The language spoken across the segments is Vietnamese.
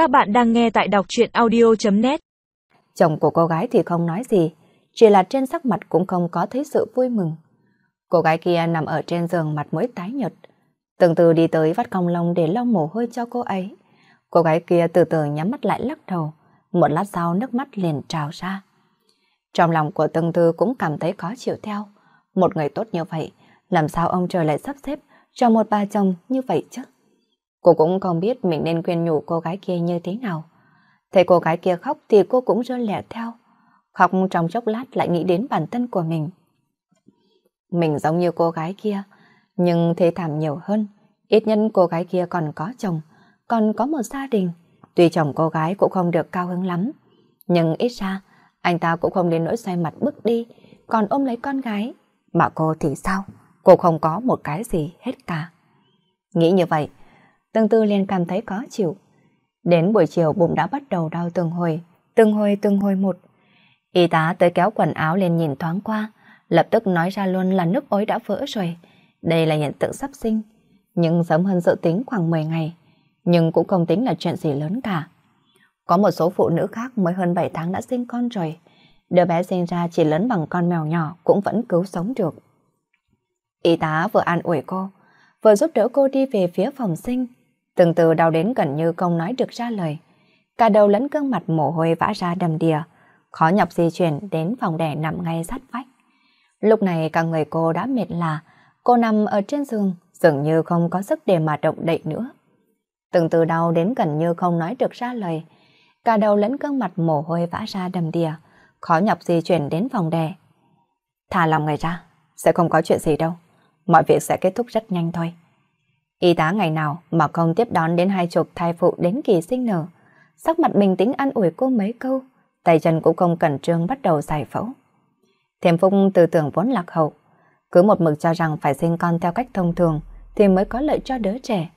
Các bạn đang nghe tại đọc truyện audio.net Chồng của cô gái thì không nói gì, chỉ là trên sắc mặt cũng không có thấy sự vui mừng. Cô gái kia nằm ở trên giường mặt mũi tái nhợt, từng từ đi tới vắt cong lông để lau mồ hôi cho cô ấy. Cô gái kia từ từ nhắm mắt lại lắc đầu, một lát sau nước mắt liền trào ra. Trong lòng của từng tư cũng cảm thấy khó chịu theo. Một người tốt như vậy, làm sao ông trời lại sắp xếp cho một bà chồng như vậy chứ? Cô cũng không biết mình nên khuyên nhủ cô gái kia như thế nào. Thấy cô gái kia khóc thì cô cũng rơi lẻ theo. Khóc trong chốc lát lại nghĩ đến bản thân của mình. Mình giống như cô gái kia, nhưng thế thảm nhiều hơn. Ít nhân cô gái kia còn có chồng, còn có một gia đình. Tuy chồng cô gái cũng không được cao hứng lắm, nhưng ít ra anh ta cũng không đến nỗi xoay mặt bước đi, còn ôm lấy con gái. Mà cô thì sao? Cô không có một cái gì hết cả. Nghĩ như vậy, Tương Tư liền cảm thấy khó chịu. Đến buổi chiều bụng đã bắt đầu đau từng hồi, từng hồi từng hồi một. Y tá tới kéo quần áo lên nhìn thoáng qua, lập tức nói ra luôn là nước ối đã vỡ rồi. Đây là hiện tượng sắp sinh, nhưng sớm hơn dự tính khoảng 10 ngày, nhưng cũng không tính là chuyện gì lớn cả. Có một số phụ nữ khác mới hơn 7 tháng đã sinh con rồi. Đứa bé sinh ra chỉ lớn bằng con mèo nhỏ cũng vẫn cứu sống được. Y tá vừa an ủi cô, vừa giúp đỡ cô đi về phía phòng sinh. Từng từ đau đến gần như không nói được ra lời. Cả đầu lẫn gương mặt mồ hôi vã ra đầm đìa, khó nhọc di chuyển đến phòng đẻ nằm ngay sát vách. Lúc này cả người cô đã mệt là, cô nằm ở trên giường, dường như không có sức để mà động đậy nữa. Từng từ đau đến gần như không nói được ra lời, cả đầu lẫn gương mặt mồ hôi vã ra đầm đìa, khó nhọc di chuyển đến phòng đẻ. Thả lòng người ra, sẽ không có chuyện gì đâu, mọi việc sẽ kết thúc rất nhanh thôi. Y tá ngày nào mà không tiếp đón đến hai chục thai phụ đến kỳ sinh nở. Sắc mặt bình tĩnh ăn ủi cô mấy câu, tay chân cũng không cẩn trương bắt đầu giải phẫu. Thiềm Phúc tư tưởng vốn lạc hậu, cứ một mực cho rằng phải sinh con theo cách thông thường thì mới có lợi cho đứa trẻ.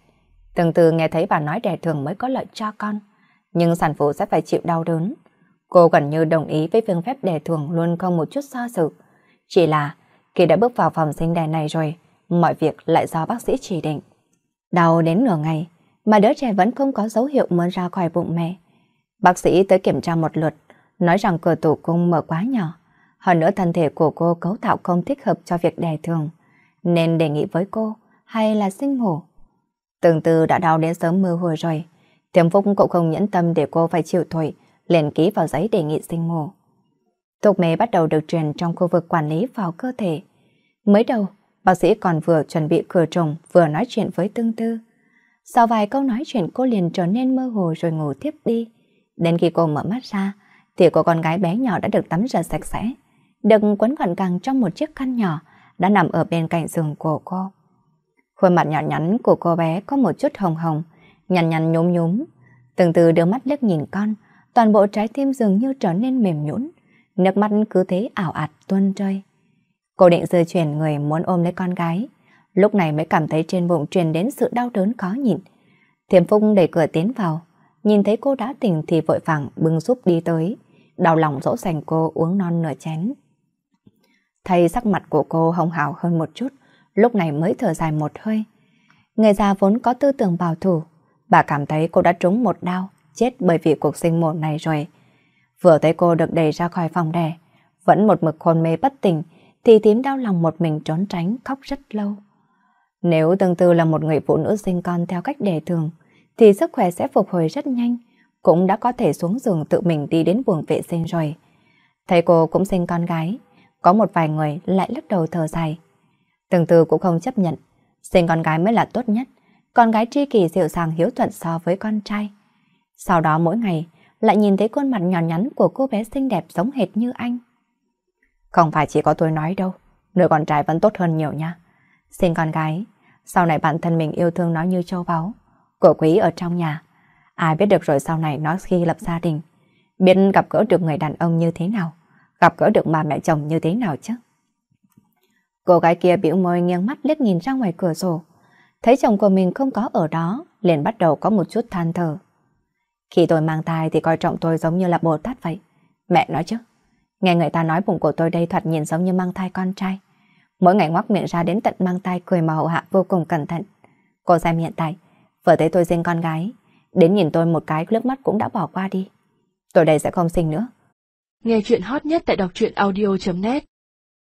Từng từ nghe thấy bà nói đẻ thường mới có lợi cho con, nhưng sản phụ sẽ phải chịu đau đớn. Cô gần như đồng ý với phương phép đẻ thường luôn không một chút so dự. Chỉ là khi đã bước vào phòng sinh đẻ này rồi, mọi việc lại do bác sĩ chỉ định. Đau đến nửa ngày, mà đứa trẻ vẫn không có dấu hiệu muốn ra khỏi bụng mẹ. Bác sĩ tới kiểm tra một lượt, nói rằng cửa tử cung mở quá nhỏ. Hơn nữa thân thể của cô cấu tạo không thích hợp cho việc đẻ thường, nên đề nghị với cô hay là sinh mổ. Từng từ đã đau đến sớm mưa hồi rồi, Thiểm Phúc cũng không nhẫn tâm để cô phải chịu thổi, liền ký vào giấy đề nghị sinh mổ. Thuốc mê bắt đầu được truyền trong khu vực quản lý vào cơ thể. Mới đầu, Bác sĩ còn vừa chuẩn bị cửa trùng vừa nói chuyện với tương tư. Sau vài câu nói chuyện cô liền trở nên mơ hồ rồi ngủ tiếp đi. Đến khi cô mở mắt ra, thì cô con gái bé nhỏ đã được tắm rửa sạch sẽ, được quấn gọn gàng trong một chiếc khăn nhỏ đã nằm ở bên cạnh giường của cô. Khuôn mặt nhỏ nhắn của cô bé có một chút hồng hồng, nhằn nhằn nhúm nhúm. Từng từ đưa mắt liếc nhìn con, toàn bộ trái tim dường như trở nên mềm nhũn, nước mắt cứ thế ảo ạt tuôn rơi. Cô định rơi chuyển người muốn ôm lấy con gái. Lúc này mới cảm thấy trên bụng truyền đến sự đau đớn khó nhịn. Thiểm Phúc đẩy cửa tiến vào. Nhìn thấy cô đã tỉnh thì vội vàng bưng giúp đi tới. Đau lòng dỗ dành cô uống non nửa chén. Thấy sắc mặt của cô hồng hào hơn một chút. Lúc này mới thở dài một hơi. Người già vốn có tư tưởng bảo thủ. Bà cảm thấy cô đã trúng một đau, chết bởi vì cuộc sinh mổ này rồi. Vừa thấy cô được đẩy ra khỏi phòng đẻ, vẫn một mực hôn mê bất tỉnh, thì tím đau lòng một mình trốn tránh khóc rất lâu. Nếu tương tư là một người phụ nữ sinh con theo cách đề thường, thì sức khỏe sẽ phục hồi rất nhanh, cũng đã có thể xuống giường tự mình đi đến buồng vệ sinh rồi. Thầy cô cũng sinh con gái, có một vài người lại lắc đầu thở dài. Tương tư cũng không chấp nhận, sinh con gái mới là tốt nhất, con gái tri kỳ dịu dàng hiếu thuận so với con trai. Sau đó mỗi ngày lại nhìn thấy khuôn mặt nhỏ nhắn của cô bé xinh đẹp giống hệt như anh. Không phải chỉ có tôi nói đâu, người con trai vẫn tốt hơn nhiều nha. Xin con gái, sau này bản thân mình yêu thương nó như châu báu, của quý ở trong nhà. Ai biết được rồi sau này nó khi lập gia đình, biết gặp gỡ được người đàn ông như thế nào, gặp gỡ được bà mẹ chồng như thế nào chứ. Cô gái kia biểu môi nghiêng mắt liếc nhìn ra ngoài cửa sổ, thấy chồng của mình không có ở đó, liền bắt đầu có một chút than thở. Khi tôi mang thai thì coi trọng tôi giống như là Bồ Tát vậy. Mẹ nói chứ, Nghe người ta nói bụng của tôi đây thoạt nhìn giống như mang thai con trai. Mỗi ngày ngoác miệng ra đến tận mang thai cười mà hậu hạ vô cùng cẩn thận. Cô xem hiện tại, vừa thấy tôi sinh con gái, đến nhìn tôi một cái nước mắt cũng đã bỏ qua đi. Tôi đây sẽ không sinh nữa. Nghe chuyện hot nhất tại đọc truyện audio.net